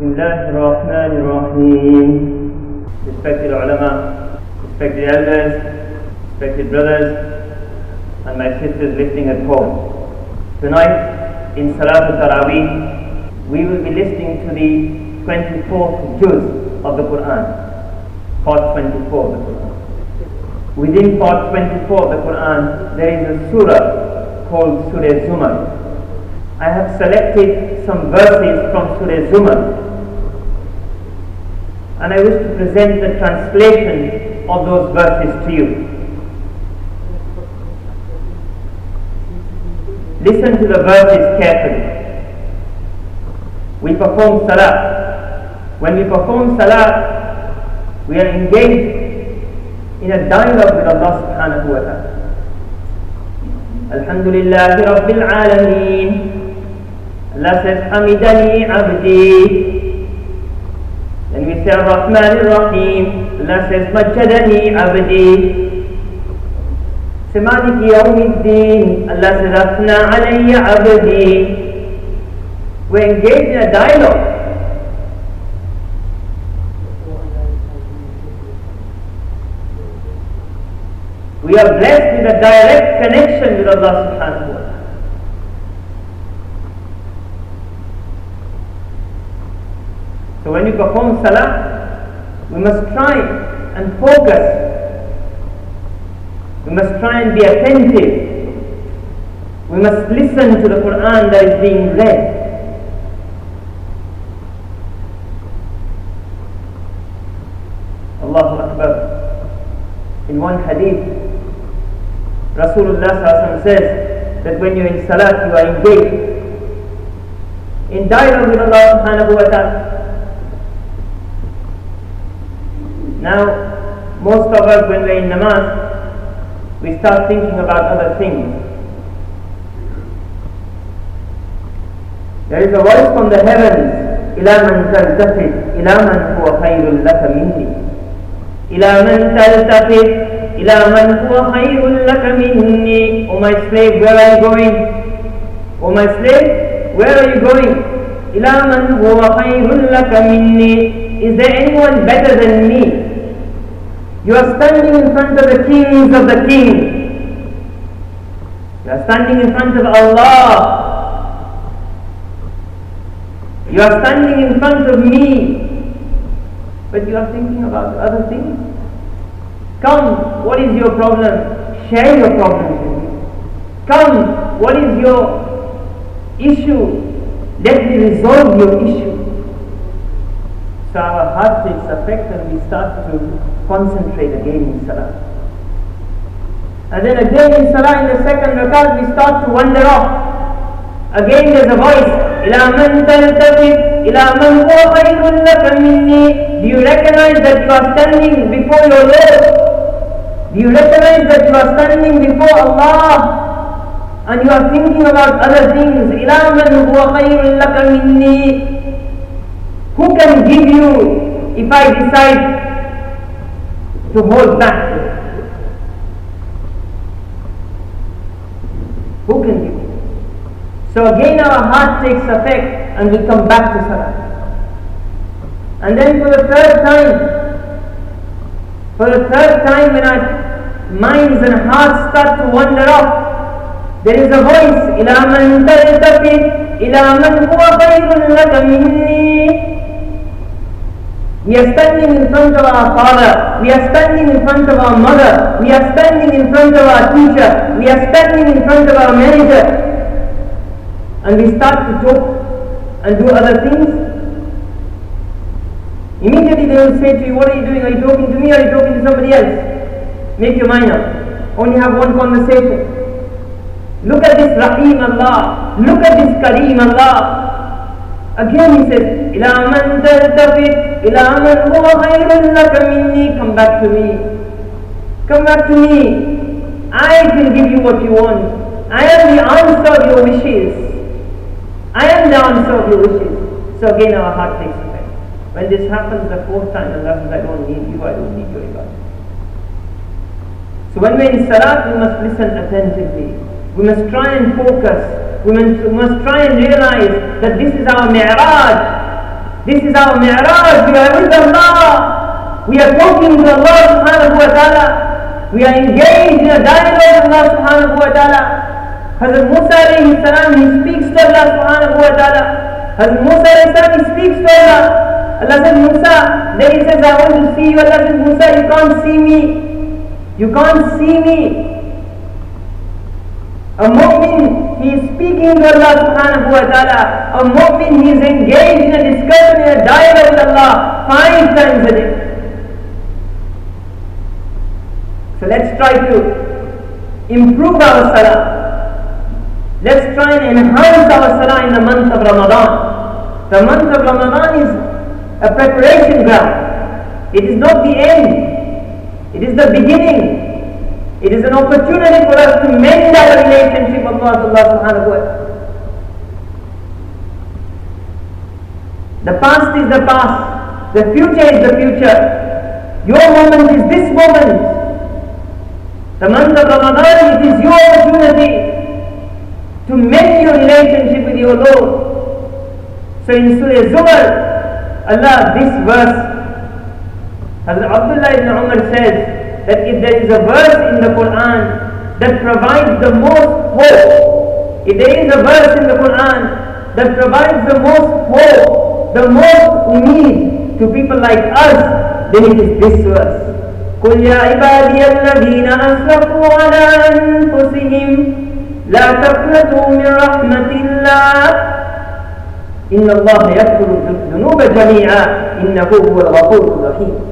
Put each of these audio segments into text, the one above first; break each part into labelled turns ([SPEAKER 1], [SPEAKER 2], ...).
[SPEAKER 1] Bismillahirrahmanirrahim. Respected ulama, respected elders, respected brothers, and my sisters listening at home. Tonight, in Salat al-Taraweeh, we will be listening to the 24th juz of the Quran, part 24 of the Quran. Within part 24 of the Quran, there is a surah called Surah Zumar. I have selected some verses from Surah Zumar and I wish to present the translation of those verses to you. Listen to the verses carefully. We perform salah. When we perform salah, we are engaged in a dialogue with Allah subhanahu wa ta'ala. Alhamdulillah Rabbil Alameen. Allah says, Hamidani Abdi. Then we say Ar-Rahman Ar-Rahim. Allah says, Majjadani Abdi. Say Maliki Yawmiddin. Allah says, Afna Alayya Abdi. We're engaged in a dialogue. We are blessed with a direct connection with Allah subhanahu wa ta'ala. So when you perform salah, we must try and focus. We must try and be attentive. We must listen to the Quran that is being read. Allahu Akbar. In one hadith, Rasulullah says that when you're in salat, you are engaged in dialogue with Allah subhanahu wa ta'ala. Now, most of us, when we're in namaz, we start thinking about other things. There is a voice from the heavens, إلى من تلتفت إلى من هو خير لك مني إلى من تلتفت إلى من هو خير لك مني O my slave, where are you going? O my slave, where are you going? إلى من هو خير لك مني Is there anyone better than me? You are standing in front of the kings of the kings. You are standing in front of Allah. You are standing in front of me. But you are thinking about other things. Come, what is your problem? Share your problem with me. Come, what is your issue? Let me resolve your issue. So our heart takes effect and we start to concentrate again in Salah. And then again in Salah in the second rakat we start to wander off. Again there's a voice, إِلَى مَنْ تَلْتَفِتْ إِلَى مَنْ هُوَ خَيْرٌ لَكَ مِنِّي Do you recognize that you are standing before your Lord? Do you recognize that you are standing before Allah? And you are thinking about other things. إِلَى مَنْ هُوَ خَيْرٌ لَكَ مِنِّي who can give you if I decide to hold back? Who can give you? So again our heart takes effect and we come back to Salah. And then for the third time, for the third time when our minds and hearts start to wander off, there is a voice, إِلَى مَنْ تَلْتَفِتْ إِلَى مَنْ هُوَ خَيْرٌ لَكَ مِنِّي we are standing in front of our father. We are standing in front of our mother. We are standing in front of our teacher. We are standing in front of our manager. And we start to talk and do other things. Immediately they will say to you, What are you doing? Are you talking to me are you talking to somebody else? Make your mind up. Only have one conversation. Look at this Rahim Allah. Look at this Kareem Allah. Again he says, إِلَى مَنْ تَلْتَفِتْ إِلَى مَنْ هُوَ خَيْرٌ لَكَ مِنِّي Come back to me. Come back to me. I can give you what you want. I am the answer of your wishes. I am the answer of your wishes. So again our heart takes effect. When this happens the fourth time, Allah says, I don't need you, I don't need your ibadah. So when we're in salat, we must listen attentively. We must try and focus. we must, try and realize that this is our mi'raj. This is our mi'raj. We are with Allah. We are talking to Allah subhanahu wa ta'ala. We are engaged in a dialogue with Allah subhanahu wa ta'ala. Hazrat Musa alayhi salam, he speaks to Allah subhanahu wa ta'ala. Hazrat Musa alayhi salam, he speaks to Allah. Allah says, Musa, then he says, I want to see you. Allah says, Musa, you can't see me. You can't see me. A mu'min, he is speaking to Allah subhanahu wa ta'ala. A mu'min, he is engaged in a discussion, in a dialogue with Allah five times a day. So let's try to improve our salah. Let's try and enhance our salah in the month of Ramadan. The month of Ramadan is a preparation ground. It is not the end. It is the beginning. It is an opportunity for us to mend our relationship with Allah subhanahu wa ta'ala. The past is the past. The future is the future. Your moment is this moment. The month of Ramadan, it is your opportunity to mend your relationship with your Lord. So in Surah Zumar, Allah, this verse, Hazrat Abdullah ibn Umar says that if there is a verse in the Quran that provides the most hope, if there is a verse in the Quran that provides the most hope, the most need to people like us, then it is this verse. قل يا عبادي الذين أسرفوا على أنفسهم لا تقنطوا من رحمة الله إن الله يغفر الذنوب جميعا إنه هو الغفور الرحيم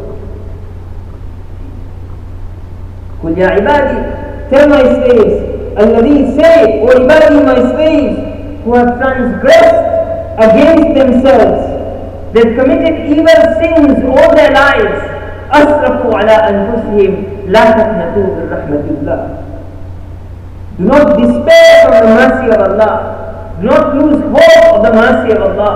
[SPEAKER 1] قل يا عبادي tell my slaves الذي say O عبادي my slaves who have transgressed against themselves they've committed evil sins all their lives أسرفوا على أنفسهم لا تقنطوا من رحمة الله Do not despair from the mercy of Allah. Do not lose hope of the mercy of Allah.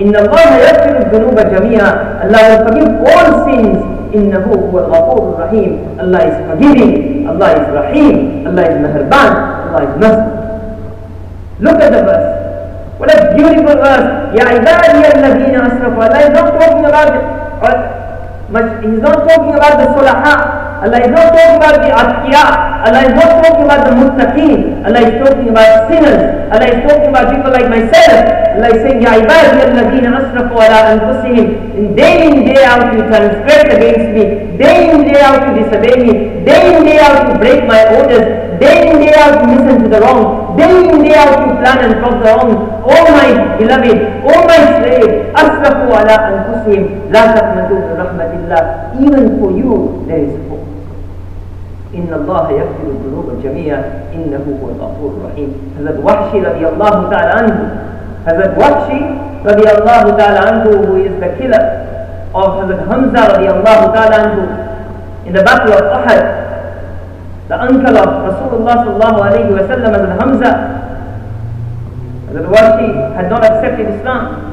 [SPEAKER 1] إن الله يغفر الذنوب جميعا. Allah will forgive all sins. إنه هو الغفور الرحيم. Allah is forgiving. Allah is Rahim. Allah is Meherban. Allah is merciful. Look at the verse. What a beautiful verse. يا عبادي الذين أسرفوا. Allah is not talking about it. He's not talking about the sulaha. Allah is not talking about the atqiya. Allah is not talking about the muttaqeen. Allah is talking about sinners. Allah is talking about people like myself. Allah is saying, Ya ibadi alladhina asrafu ala anfusihim. And day in, day out you transgress against me. Day in, day out you disobey me. Day in, day out you break my orders. Day in, day out you listen to the wrong. Day in, day out you plan and plot the wrong. Oh my beloved, oh my slave, asrafu ala anfusihim. La taqnatu rahmatillah. Even for you there is hope. إن الله يغفر الذنوب جميعا إنه هو الغفور الرحيم Hazrat Wahshi رضي الله تعالى عنه Hazrat رضي الله تعالى عنه who is the killer of Hazrat Hamza الله تعالى عنه in the battle of Uhud the uncle of Rasulullah sallallahu alayhi wa sallam Hazrat Hamza Hazrat Wahshi had not accepted Islam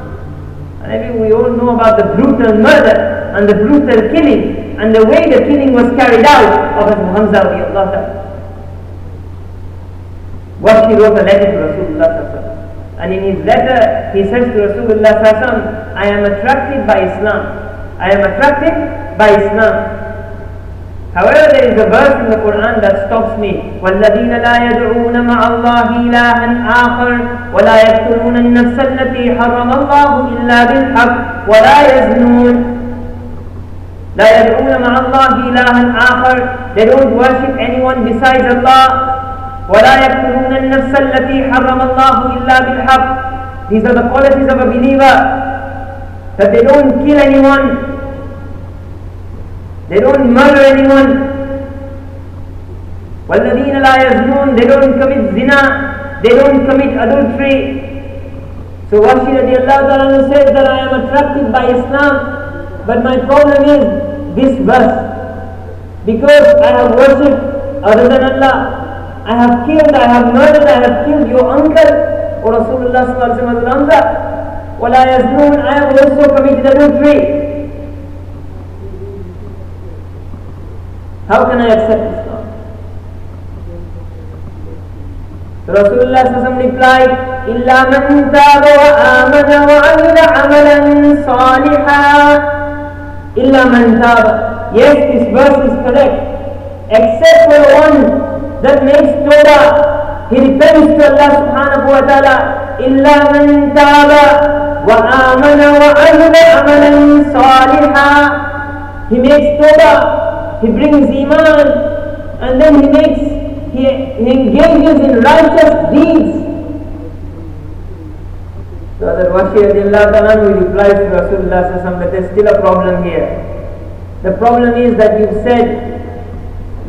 [SPEAKER 1] and we all know about the brutal murder and the brutal killing and the way the killing was carried out of Hazrat Hamza radiallahu What he wrote a letter to Rasulullah and in his letter he says to Rasulullah I am attracted by Islam. I am attracted by Islam. However, there is a verse in the Quran that stops me. وَالَّذِينَ لَا يَدْعُونَ مَعَ اللَّهِ إِلَهًا آخَرَ وَلَا يَقْتُلُونَ النَّفْسَ الَّتِي حَرَّمَ اللَّهُ إِلَّا بِالْحَقِّ وَلَا يَزْنُونَ لا يدعون مع الله إلها آخر They don't worship anyone besides Allah ولا يقتلون النفس التي حرم الله إلا بالحق These are the qualities of a believer that they don't kill anyone they don't murder anyone والذين لا يزنون they don't commit zina they don't commit adultery so Washi radiallahu ta'ala says that I am attracted by Islam but my problem is this verse. Because I have worshipped other than Allah, I have killed, I have murdered, I have killed your uncle, or Rasulullah sallallahu alaihi wasallam. ولا يزنون, I have also committed adultery. How can I accept Islam? So Rasulullah sallallahu replied, إلا من تاب وآمن وعمل عملا صالحا Illa man Yes, this verse is correct. Except for one that makes tawbah, he repents to Allah subhanahu wa ta'ala. Illa man taba wa amana wa amila amalan saliha. He makes tawbah, he brings Iman, and then he makes, he, he engages in righteous deeds. So that Washi replies to Rasulullah but there's still a problem here. The problem is that you've said,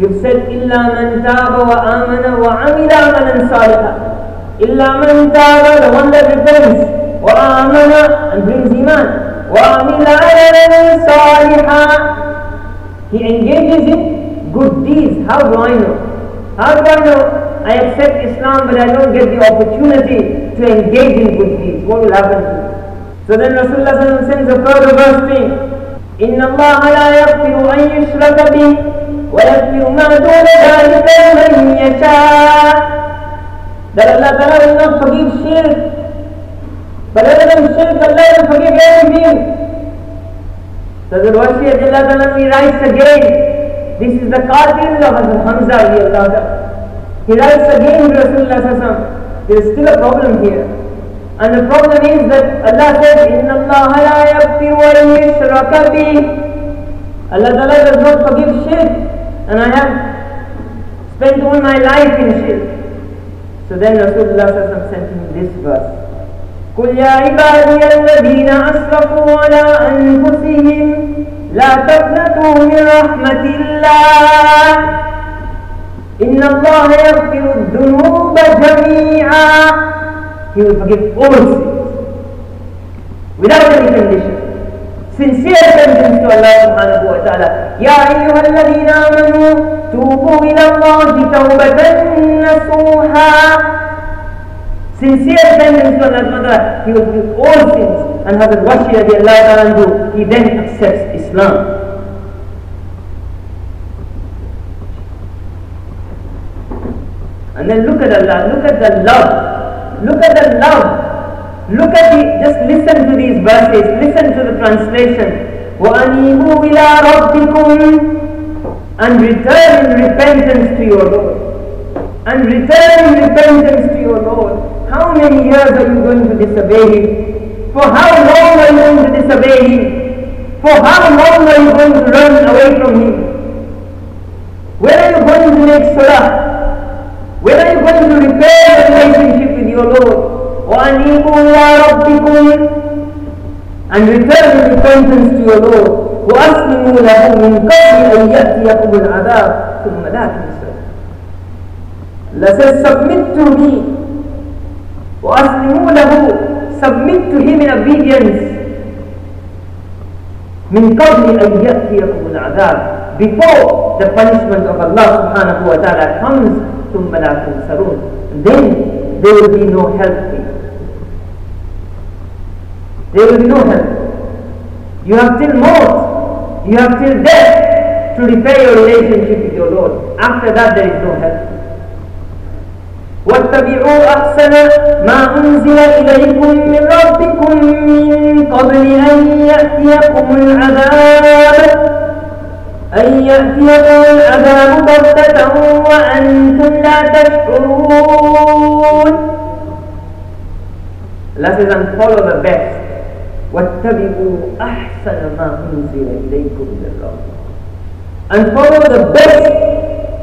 [SPEAKER 1] you've said, إِلَّا مَنْ تَابَ وَآمَنَ وَعَمِلَ عَمَلًا صَالِحًا إِلَّا مَنْ تَابَ the one that repents, وَآمَنَ and brings iman, وَعَمِلَ عَمَلًا صَالِحًا He engages in good deeds. How do I know? How do I know I accept Islam but I don't get the opportunity to engage in good deeds? What will happen to me? So then Rasulullah sends a further verse to إن الله لا يغفر أن يشرك به ويغفر ما دون ذلك لمن يشاء That Allah Ta'ala will not forgive shirk. But other than shirk, Allah will forgive everything. So the Rashi of Allah Ta'ala he writes again. This is the qatil of Hazrat Hamza He writes again to Rasulullah There is still a problem here. And the problem is that Allah says, إِنَّ اللَّهَ لَا يَغْفِرُ أَن يُشْرَكَ بِهِ Allah Ta'ala does not forgive shirk. And I have spent all my life in shirk. So then Rasulullah sent him this verse. قل يا عبادي الذين أسرفوا على أنفسهم لا تقنطوا من رحمة الله إن الله يغفر الذنوب جميعا He will forgive all sins without any condition. Sincere repentance to Allah subhanahu wa ta'ala. يا أيها الذين آمنوا توبوا إلى الله توبة نصوحا Sincere repentance to Allah subhanahu wa ta'ala. He will forgive all sins. And Hazrat Washi radiallahu ta'ala he then accepts Islam. And then look at Allah, look at the love Look at the love. Look at the, just listen to these verses, listen to the translation. وَأَنِيبُوا إِلَىٰ رَبِّكُمْ And return in repentance to your Lord. And return in repentance to your Lord. How many years are you going to disobey Him? For how long are you For how long are you going to run away from Him? Where are you going to make salah? When are you going to repair the relationship with your Lord? وَأَنِيبُوا إِلَىٰ رَبِّكُمْ And return in repentance to your Lord. وَأَسْلِمُوا لَهُ مِنْ قَبْلِ أَنْ يَأْتِيَكُمُ الْعَذَابُ ثُمَّ لَا تُنْسَرُ Allah says, submit to me. وَأَسْلِمُوا لَهُ Submit to him in obedience. مِنْ قَبْلِ أَنْ يَأْتِيَكُمُ الْعَذَابُ Before the punishment of Allah subhanahu wa ta'ala comes ثم لا تنصرون then there will be no help for you there will be no help you have till maut you have till death to repair your relationship with your Lord after that there is no help واتبعوا أحسن ما أنزل إليكم من ربكم من قبل أن يأتيكم العذاب أن يأتيكم العذاب بغتة وأنتم لا تشعرون says, and follow the best. واتبعوا أحسن ما أنزل إليكم من ربكم. And follow the best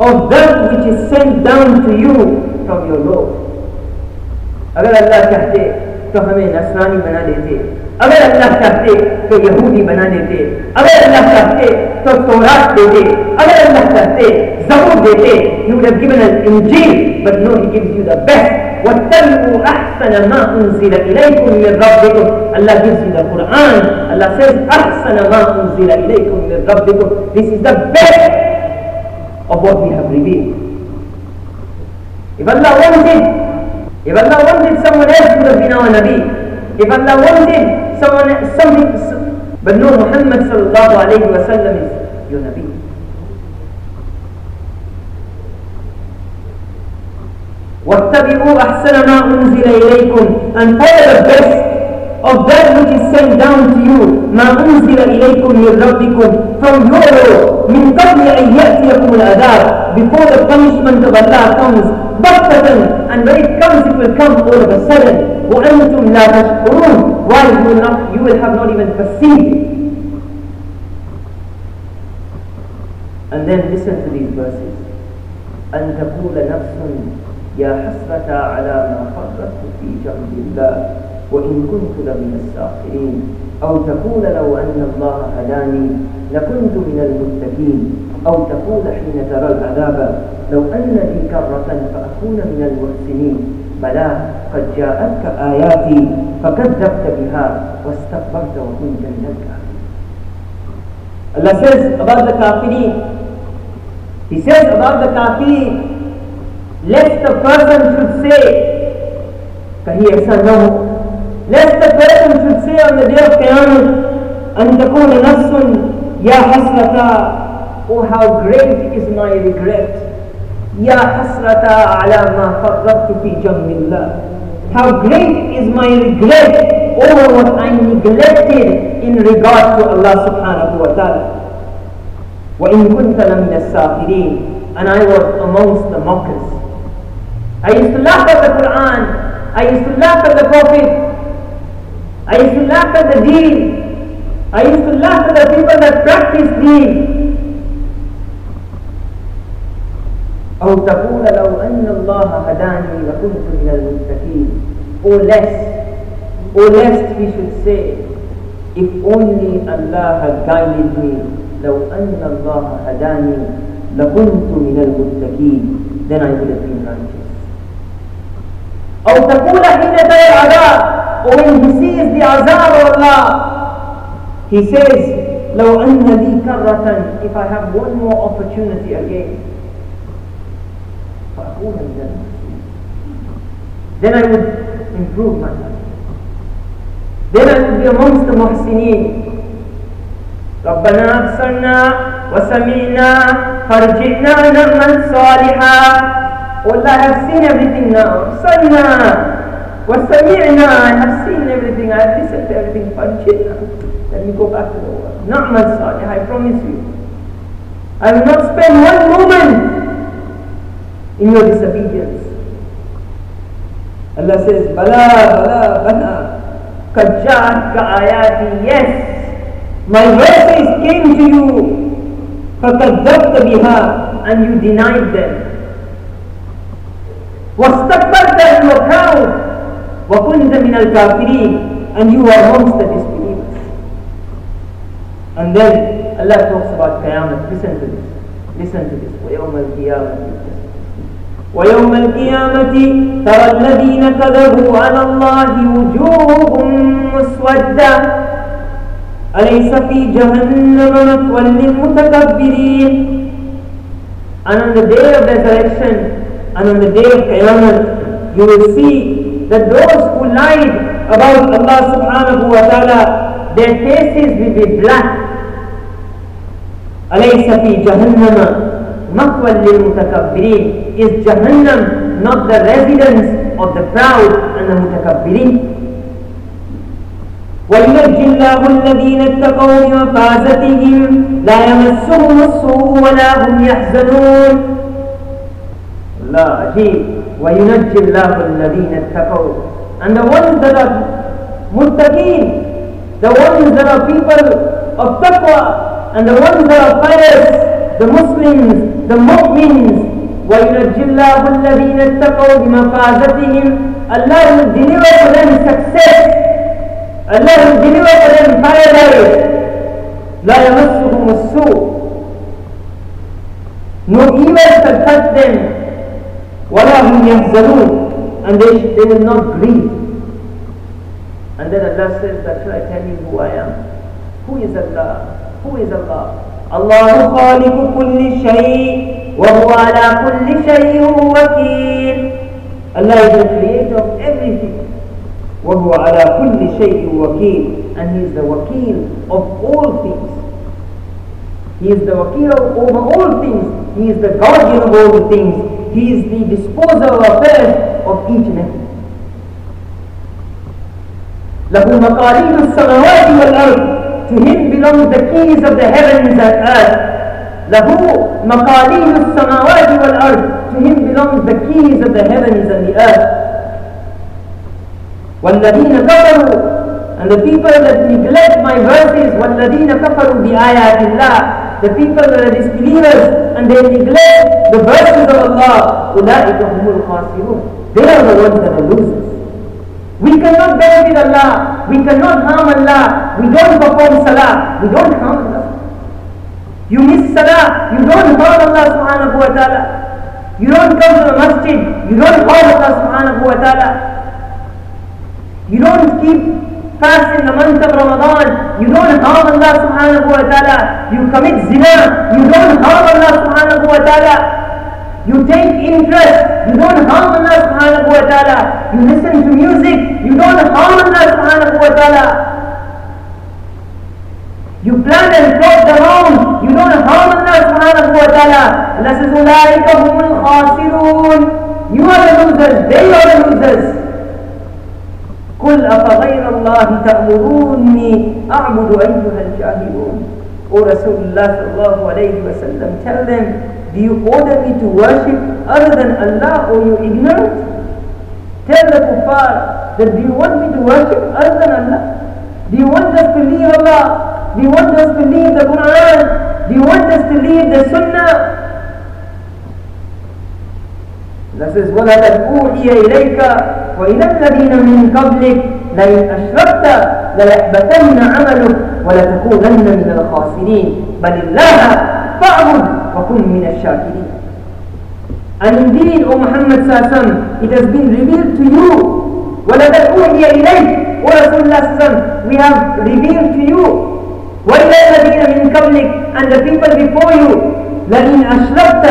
[SPEAKER 1] of that which is sent down to you from your Lord. अगर अल्लाह चाहते तो हमें नसरानी बना देते अगर अल्लाह चाहते तो यहूदी बना देते अगर अल्लाह चाहते तो तोरात देते अगर अल्लाह चाहते जबूर देते he would have given us injil but no he gives you the best واتبعوا احسن ما انزل اليكم من ربكم Allah gives you the Quran Allah says احسن ما انزل اليكم من ربكم this is the best of what we have revealed If Allah wanted if Allah wanted someone else would have been our Nabi if Allah wanted someone something but no Muhammad sallallahu alayhi wa sallam is your Nabi. وَاتَّبِعُوا أَحْسَنَ مَا أُنزِلَ إِلَيْكُمْ And follow the best of that which is sent down to you ما أنزل إليكم من ربكم from your Lord من قبل أن يأتيكم العذاب before the punishment of Allah comes بغتة and when it comes it will come all of a sudden وأنتم لا تشكرون while you will, not, you will have not even perceived it and then listen to these verses أن تقول نفس يا حسرة على ما فرطت في جنب الله وإن كنت لمن الساخرين أو تقول لو أن الله هداني لكنت من المتقين أو تقول حين ترى العذاب لو أن لي كرة فأكون من المحسنين بلى قد جاءتك آياتي فكذبت بها واستكبرت وكنت من الكافرين Allah says about the kafirin He says about the kafirin lest the person should say कहीं ऐसा न हो Lest the person should say on the day of Qiyamah, أن تكون نفس يا حسرة Oh how great is my regret يا حسرة على ما فرطت في جنب الله How great is my regret over what I neglected in regard to Allah subhanahu wa ta'ala. وَإِن كُنْتَ لَمِنَ السَّاخِرِينَ And I was amongst the mockers. I used to laugh at the Quran. I used to laugh at the Prophet. I used to laugh at the deen. I used to laugh at the people that practice deen. أو تقول لو أن الله هداني لكنت من المتقين or less or lest he should say if only Allah had guided me لو أن الله هداني لكنت من المتقين then I would have been righteous أو تقول حين ترى العذاب when he sees the azab of Allah, he says, لو أن لي كرة if I have one more opportunity again فأكون من then I would improve my life then I would be amongst the muhsinin ربنا أبصرنا وسمعنا فرجعنا نعمل صالحا والله I have seen everything now أبصرنا وسمعنا I have seen everything, I have listened to everything فانشئنا Let me go back to the world نعمل صالح I promise you I will not spend one moment in your disobedience Allah says بلا بلا بلا قد جاءتك آياتي yes my verses came to you فكذبت بها and you denied them واستكبرت and you were proud وَكُنْتَ مِنَ الْكَافِرِينَ And you are amongst the disbelievers. And then Allah talks about Qiyamah. Listen to this. Listen to this. وَيَوْمَ الْقِيَامَةِ ويوم القيامة ترى الذين كذبوا على الله وجوههم مسودة أليس في جهنم مثوى للمتكبرين And on the day of resurrection and on the day of Qiyamah you will see that those who lied about Allah subhanahu wa ta'ala, their faces will be black. أليس في جهنم مثوى للمتكبرين Is Jahannam not the residence of the proud and the mutakabbirin? وينجي الله الذين اتقوا بمفازتهم لا يمسهم السوء ولا هم يحزنون الله عجيب وَيُنَجِّ اللَّهُ الَّذِينَ اتَّقَوْا And the ones that are muttaqeen, the ones that are people of taqwa, and the ones that are pious, the Muslims, the mu'mins, وَيُنَجِّ اللَّهُ الَّذِينَ اتَّقَوْا بِمَفَازَتِهِمْ Allah will deliver for them success. Allah will deliver for them paradise. لا يمسهم السوء. No evil shall touch them. وَلَا هُمْ يَحْزَنُونَ And they, they will not grieve. And then Allah says that should I tell you who I am? Who is Allah? Who is Allah? الله خالق كل شيء وهو على كل شيء وكيل Allah is the creator of everything وهو على كل شيء وكيل and he is the wakil of all things he is the wakil over all things he is the guardian of all the things He is the disposer of affairs of each and every. له مقاليد السماوات والأرض To him belongs the keys of the heavens and earth له مقاليد السماوات والأرض To him belongs the keys of the heavens and the earth والذين كفروا and the people that neglect my verses والذين كفروا بآيات الله the people that are disbelievers and they neglect the verses of Allah أولئك هم الخاسرون they are the ones that are losers we cannot benefit Allah. We cannot harm Allah. We don't perform salah. We don't harm Allah. You miss salah. You don't harm Allah subhanahu wa ta'ala. You don't come to the masjid. You don't harm Allah subhanahu wa ta'ala. You don't keep fast in the month of Ramadan. You don't harm Allah subhanahu wa ta'ala. You commit zina. You don't harm Allah subhanahu wa ta'ala. You take interest, you don't harm Allah subhanahu wa ta'ala. You listen to music, you don't harm Allah subhanahu wa ta'ala. You plan and plot around, you don't harm Allah subhanahu wa ta'ala. Allah says, أُولَٰئِكَ هُمُ الْخَاسِرُونَ You are the losers, they are the losers. قل أفغير الله تأمروني أعبد أيها الجاهلون O Rasulullah sallallahu alayhi wa sallam, tell them, do you order me to worship other than Allah or you ignorant? Tell the kuffar that do you want me to worship other than Allah? Do you want us to leave Allah? Do you want us to leave the Quran? Do you want us to leave the Sunnah? This is وَلَقَدْ أُوحِيَ إِلَيْكَ وَإِلَى الَّذِينَ مِنْ قَبْلِكَ لَئِنْ أَشْرَكْتَ لَيَحْبَطَنَّ عَمَلُكَ وَلَتَكُونَنَّ مِنَ الْخَاسِرِينَ بَلِ اللَّهَ فَاعْبُدْ وَكُنْ مِنَ الشَّاكِرِينَ And indeed, O Muhammad Sallallahu it has been revealed to you. وَلَقَدْ أُوحِيَ إِلَيْكَ O Rasulullah we have revealed to you. وَإِلَى الَّذِينَ مِنْ قَبْلِكَ And the people before you. لَإِنْ أَشْرَكْتَ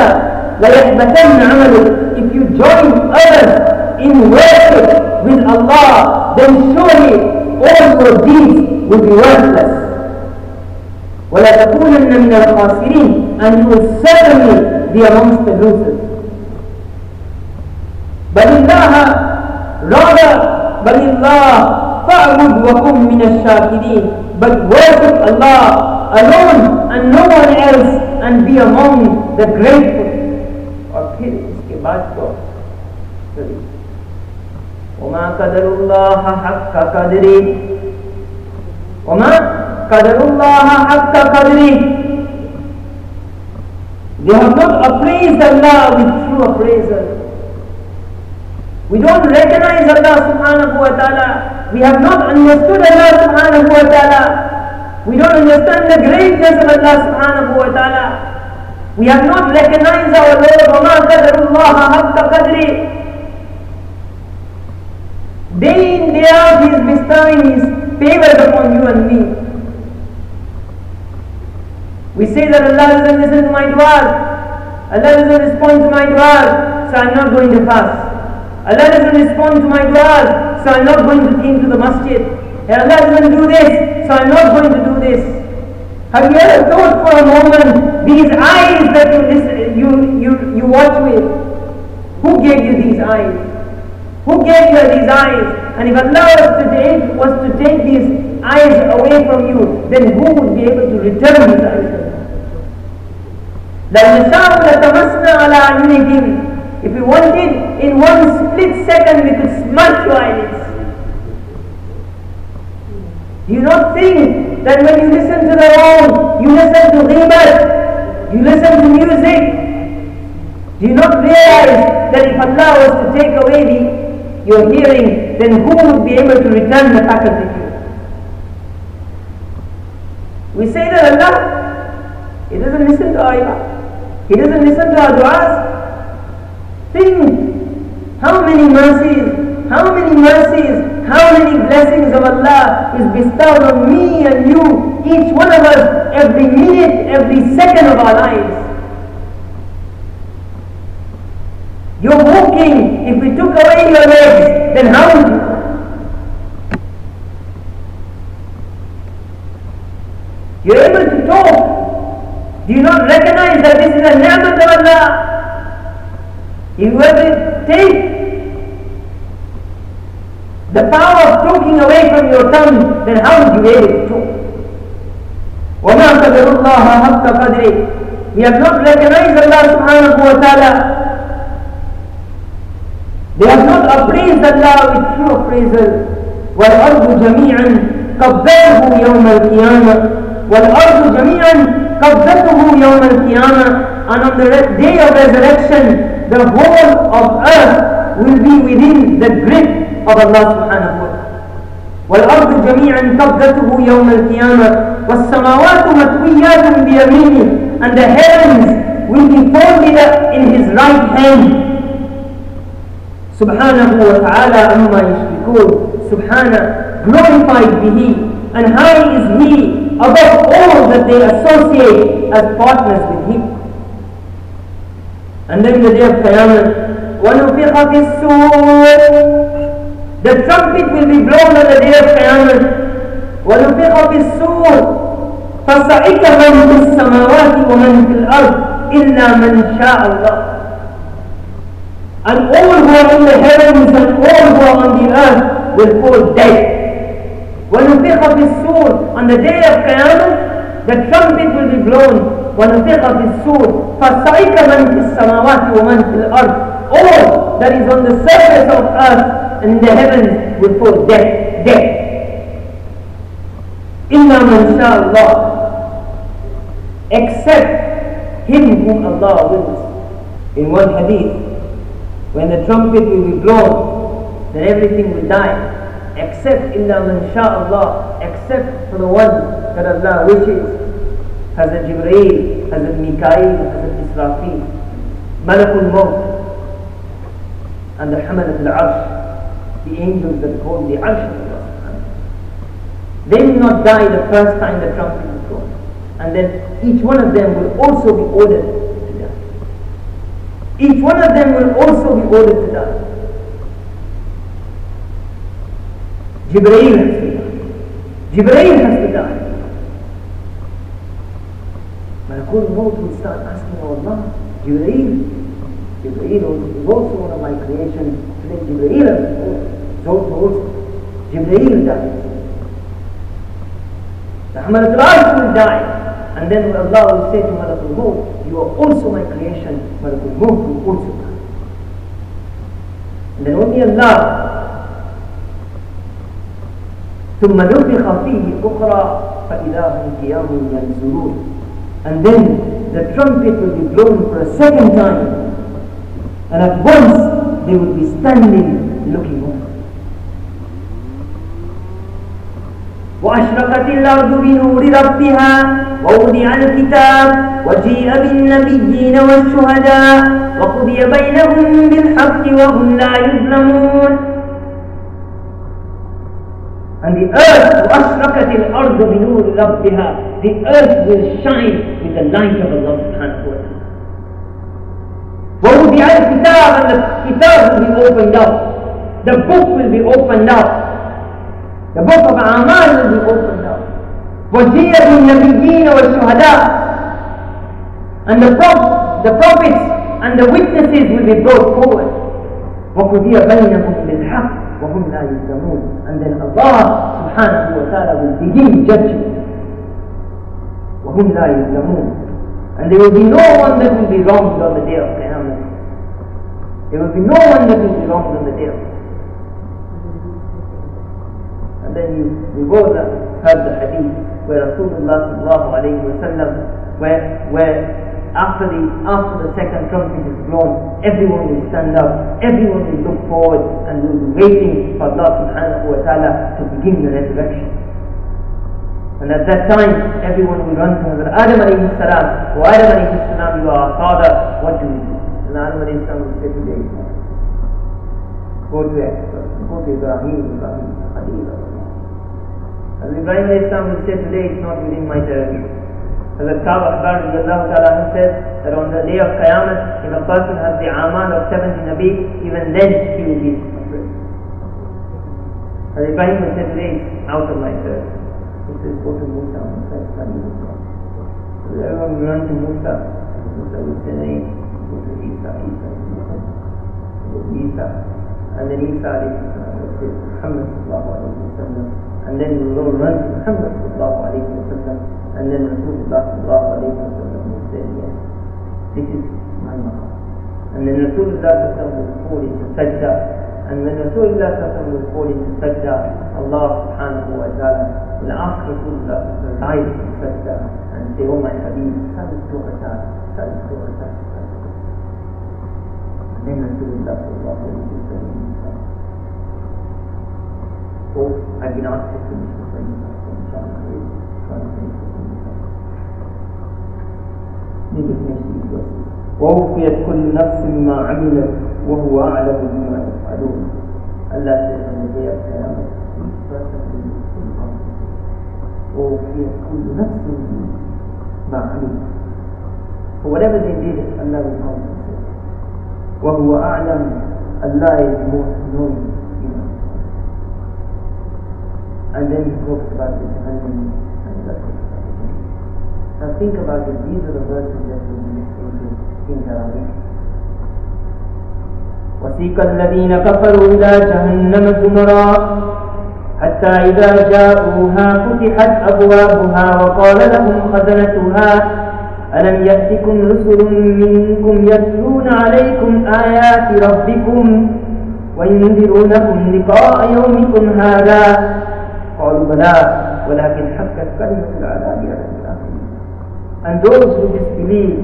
[SPEAKER 1] لَيَحْبَتَنَّ عَمَلُكَ If you join others in worship with Allah, then surely all your deeds will be worthless. وَلَا تَكُونَنَّ مِنَ الْخَاسِرِينَ and you will certainly be amongst the losers. بل الله rather بل الله فاعبد وكن من الشاكرين but worship Allah alone and no one else and be among the grateful और फिर इसके बाद तो وما قدر الله حق قدره وما قدر الله حق قدره They have not appraised Allah with true appraisal. We don't recognize Allah subhanahu wa ta'ala. We have not understood Allah subhanahu wa ta'ala. We don't understand the greatness of Allah subhanahu wa ta'ala. We have not recognized our Lord وَمَا قَدَرُ اللَّهَ حَقَّ قَدْرِ Day in, day out, He is bestowing His favors upon you and me. We say that Allah doesn't listen to my du'as. Allah doesn't respond to my du'as, so I'm not going to fast. Allah doesn't respond to my du'as, so I'm not going to came to the masjid. And Allah doesn't do this, so I'm not going to do this. Have you ever thought for a moment, these eyes that you listen, you, you, you watch with, who gave you these eyes? Who gave you these eyes? And if Allah was to take, was to take these eyes away from you, then who would be able to return these eyes? لو نشاء لتمسنا على أعينهم If we wanted, in one split second we could smash your eyelids. Do you not think that when you listen to the wrong, you listen to ghibat, you listen to music, do you not realize that if Allah was to take away the, your hearing, then who would be able to return the faculty to you? We say that Allah, He doesn't listen to our. He doesn't listen to our du'as. Think how many mercies, how many mercies, how many blessings of Allah is bestowed on me and you, each one of us, every minute, every second of our lives. You're walking, if we took away your legs, then how would you? You're able to talk, do you not recognize that this is a ni'mat of Allah? If you were to take the power of talking away from your tongue, then how would you be able to talk? وَمَا قَدَرُ اللَّهَ حَقَّ قَدْرِهِ We have not recognized Allah subhanahu wa ta'ala. They have not appraised Allah with true appraisal. وَالْأَرْضُ جَمِيعًا قَبْضَتُهُ يَوْمَ الْقِيَامَةِ وَالْأَرْضُ جَمِيعًا قَبْضَتُهُ يَوْمَ الْقِيَامَةِ And on the day of resurrection, the whole of earth will be within the grip of Allah subhanahu wa ta'ala. والأرض جميعا قبضته يوم القيامة والسماوات مطويات بيمينه and the heavens will be folded in his right hand سبحانه وتعالى عما يشركون سبحانه glorified he and high is he above all that they associate as partners with him and then the day of Qiyamah ونفخ في السور The trumpet will be blown on the day of Qiyamah. ونفخ في السور فصعق من في السماوات ومن في الأرض إلا من شاء الله. And all who are in the heavens and all who are on the earth will fall dead. ونفخ في السور On the day of Qiyamah, the trumpet will be blown. ونفخ في السور فصعق من في السماوات ومن في الأرض All that is on the surface of earth and the heavens will fall dead, dead. إِلَّا مَنْ شَاءَ اللَّهِ Except him whom Allah wills. In one hadith, when the trumpet will be blown, then everything will die. Except in the man Allah, except for the one that Allah wishes. Hazrat Jibreel, Hazrat Mikail, Hazrat Israfil, Malakul Mawt, and the Hamalat al-Arsh, the angels that hold the Arsh they will not die the first time the trumpet is blown. And then each one of them will also be ordered each one of them will also be ordered to die. Jibreel has to die. Jibreel has to die. Malakul Maut will start asking Allah, Jibreel, Jibreel is also one of my creations. Today Jibreel has also. Jibreel died. The Hamad al will die. And then Allah will say to Malakul Maut, you are also my creation. Malakul Maut will also die. And then only Allah ثم نفخ فيه أخرى فإذا هم قيام ينظرون and then the trumpet will be blown for a second time and at once they would be standing looking over. وأشرقت الأرض بنور ربها ووضع الكتاب وجيء بالنبيين والشهداء وقضي بينهم بالحق وهم لا يظلمون And the earth وأشرقت الأرض بنور ربها The earth will shine with the light of Allah subhanahu wa ta'ala ووضع الكتاب and the kitab will be opened up. The book will be opened up. The book of Amal will be opened up. وجيء بالنبيين والشهداء and the, prophets, the prophets and the witnesses will be brought forward. وقضي بينهم بالحق وهم لا يظلمون and then Allah subhanahu wa ta'ala will begin judging وهم لا يظلمون and there will be no one that will be wronged on the day of Qiyamah. There will be no one that will be wronged on the day of And then you, we both heard the hadith where Rasulullah sallallahu alayhi wa sallam, where, where after the, after the second trumpet is blown, everyone will stand up, everyone will look forward and will be waiting for Allah subhanahu wa ta'ala to begin the resurrection. And at that time, everyone will run to Hazrat Adam alayhi salam. O Adam alayhi salam, you are our father. What do we do? And Adam alayhi salam will say to the go to go to Ibrahim, Ibrahim, Khalil. And Ibrahim will say today it's not within my territory. Hazrat Ka'b Akbar says that on the day of Qiyamah, if a person has the amal of 70 Nabi, even then he will be afraid. Hazrat Ibrahim say today it's out of my territory. He says, go to Musa, Musa is study Musa. So everyone run to Musa. Musa will say, hey, go to Isa, Isa is Musa. with Isa. And then Isa Muhammad sallallahu alayhi wa sallam. And then we will run to Muhammad sallallahu alayhi wa sallam. And then Rasulullah sallallahu alayhi wa sallam will say, yes, this is my maqam. And then Rasulullah sallallahu alayhi wa sallam will fall into sajda. And when Rasulullah sallallahu alayhi wa sallam will fall into sajda, Allah subhanahu wa ta'ala will ask Rasulullah sallallahu alayhi wa sallam, rise from sajda and say, oh my Habib, sal tu'ata, sal tu'ata, sal tu'ata. And then Rasulullah sallallahu alayhi wa sallam ووفيت كل نفس ما عملت وهو أعلم بما يفعلون ألا شيء بها غير ووفيت كل نفس ما عملت هو they did Allah will come وهو أعلم Allah is most knowing and then he talks about the heaven and the earth. Now think about it, these are the verses that we will explain to King Jaramish.
[SPEAKER 2] وسيق الذين كفروا إلى جهنم زمرا حتى إذا جاءوها فتحت أبوابها وقال لهم خزنتها ألم يأتكم رسل منكم يتلون عليكم آيات ربكم وينذرونكم لقاء يومكم هذا قالوا بلى ولكن حقت كلمة العذاب على الكافرين
[SPEAKER 1] And those who disbelieve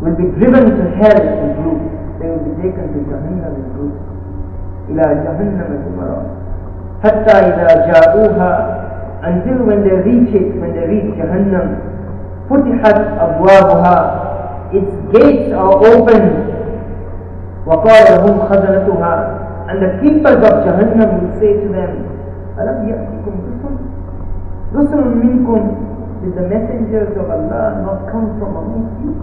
[SPEAKER 1] will be driven to hell in groups. They will be taken to Jahannam in groups. إلى جهنم زمرا حتى إذا جاءوها until when they reach it, when they reach Jahannam, فتحت أبوابها its gates are opened وقال لهم خزنتها and the keepers of Jahannam will say to them ألم يأتكم رسل رسل منكم did the messengers of Allah not come from amongst you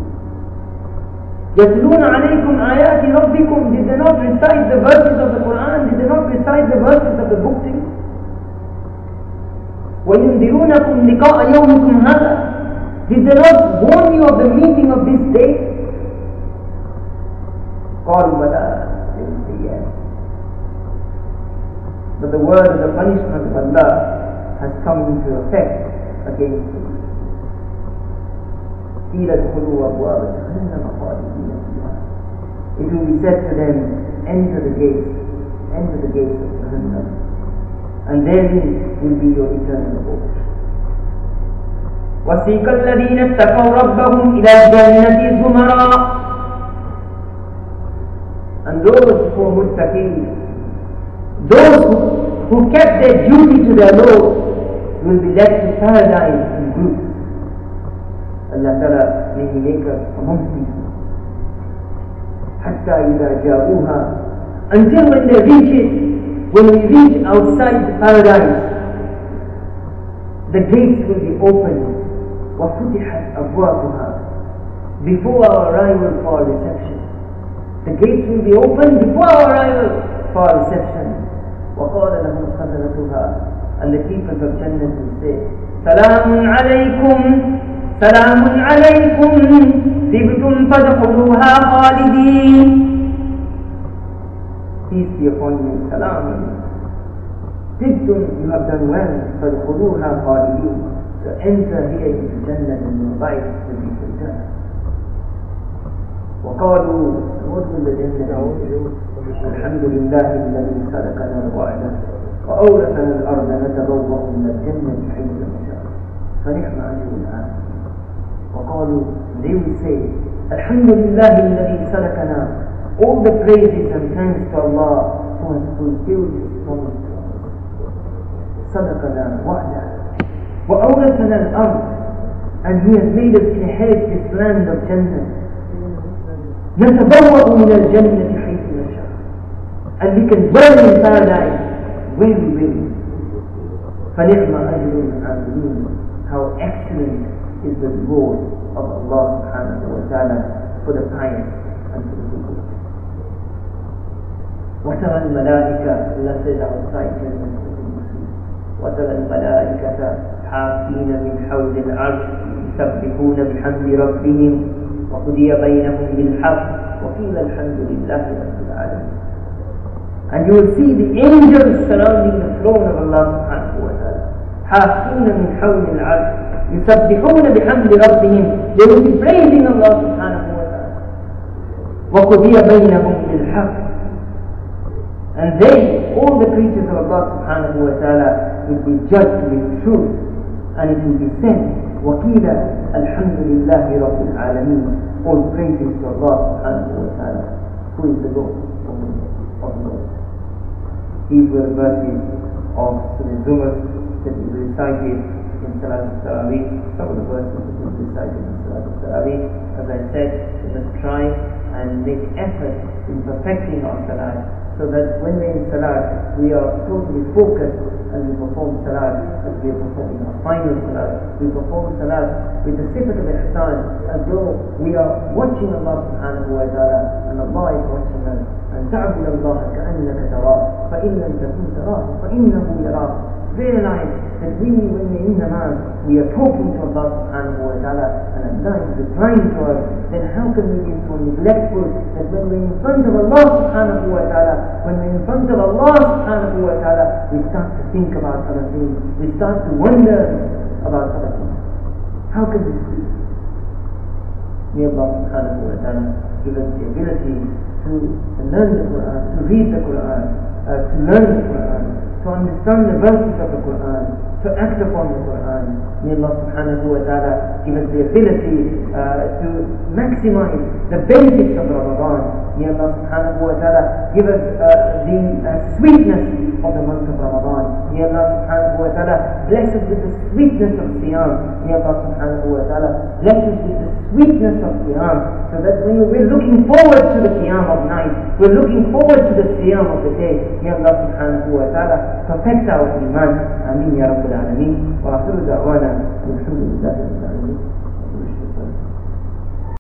[SPEAKER 1] يتلون عليكم آيات ربكم did they not recite the verses of the Quran did they not recite the verses of the book to you وينذرونكم لقاء يومكم هذا did they not warn you of the meeting of this day قالوا بلى but the word of the punishment of Allah has come into effect against them قيل ادخلوا أبواب جهنم خالدين فيها It will be said to them, enter the gates, enter the gates of Jahannam, and therein will be your eternal abode.
[SPEAKER 2] وسيق الذين اتقوا ربهم إلى الجنة زمرا
[SPEAKER 1] And those who are muttaqeen, those who, who kept their duty to their Lord, will be led to paradise in groups. Allah Ta'ala may He make us amongst these. حتى إذا جاءوها until when they reach it, when we reach outside the paradise, the gates will be opened. وفتحت أبوابها before our arrival for reception. The gates will be opened before our arrival for reception. وقال لهم خزنتها Jannah will say, سلام عليكم سلام عليكم طبتم فادخلوها خالدين Peace be upon you, salam طبتم you have done well فادخلوها خالدين So enter here into Jannah and your life will be fulfilled. وقالوا what will the Jannah say? الحمد لله الذي صدقنا الوعد وأورثنا الأرض نتبوأ من الجنة حيث نشاء. فنعم أجر العاملين وقالوا they will say الحمد لله الذي صدقنا all the praises and thanks to Allah who has fulfilled his promise to us. صدقنا وعده. وأورثنا الأرض and he has made us inherit this land of Jannah. نتبوأ من الجنة and we can dwell in paradise we will فنعم أجر العاملين how excellent is the reward of Allah subhanahu wa ta'ala for the pious and for the good. وترى الملائكة Allah says outside Jannah وترى الملائكة حافين من حول العرش يسبحون بحمد ربهم وقضي بينهم بالحق وقيل الحمد لله رب العالمين and you will see the angels surrounding the throne of Allah subhanahu wa ta'ala حافين من حول العرش يسبحون بحمد ربهم they will be praising Allah subhanahu wa ta'ala وقضي بينهم بالحق and they all the creatures of Allah subhanahu wa ta'ala will be judged with truth and it will be said وقيل الحمد لله رب العالمين all praises to Allah subhanahu wa ta'ala who is the Lord of the Lord these were verses of Surah Zumar that we recited in Salat al-Tarawih, some of the verses that we recited in Salat al-Tarawih. As I said, we must try and make effort in perfecting our Salat so that when we're in Salat, we are totally focused and we perform Salat as we are performing our final Salat. We perform Salat with the sifat of ihsan as though we are watching Allah subhanahu wa ta'ala and Allah is watching us. أن تعبد الله كأنك تراه فإن لم تكن تراه فإنه يراك realize that we, when we're in namaz, we are talking to Allah subhanahu wa ta'ala and Allah is replying to us, then how can we be so neglectful that when we're in front of Allah subhanahu wa ta'ala, when we're in front of Allah subhanahu wa ta'ala, we start to think about other things, we start to wonder about other things. How can this be? May Allah subhanahu wa ta'ala give us the ability to learn the Quran, to read the Quran, uh, to learn the Quran, to understand the verses of the Quran, to act upon the Quran. May Allah subhanahu wa ta'ala give us the ability uh, to maximize the benefits of Ramadan. May Allah subhanahu wa ta'ala give us uh, the uh, sweetness of the month of Ramadan. May Allah subhanahu wa ta'ala bless us with the sweetness of Siyam. May Allah subhanahu wa ta'ala bless us with the sweetness of Siyam so that when we're looking forward to the Qiyam of night, we're looking forward to the Siyam of the day. May Allah subhanahu wa ta'ala perfect our iman. Amin ya Rabbil Alameen. Wa akhiru da'wana. Alhamdulillah.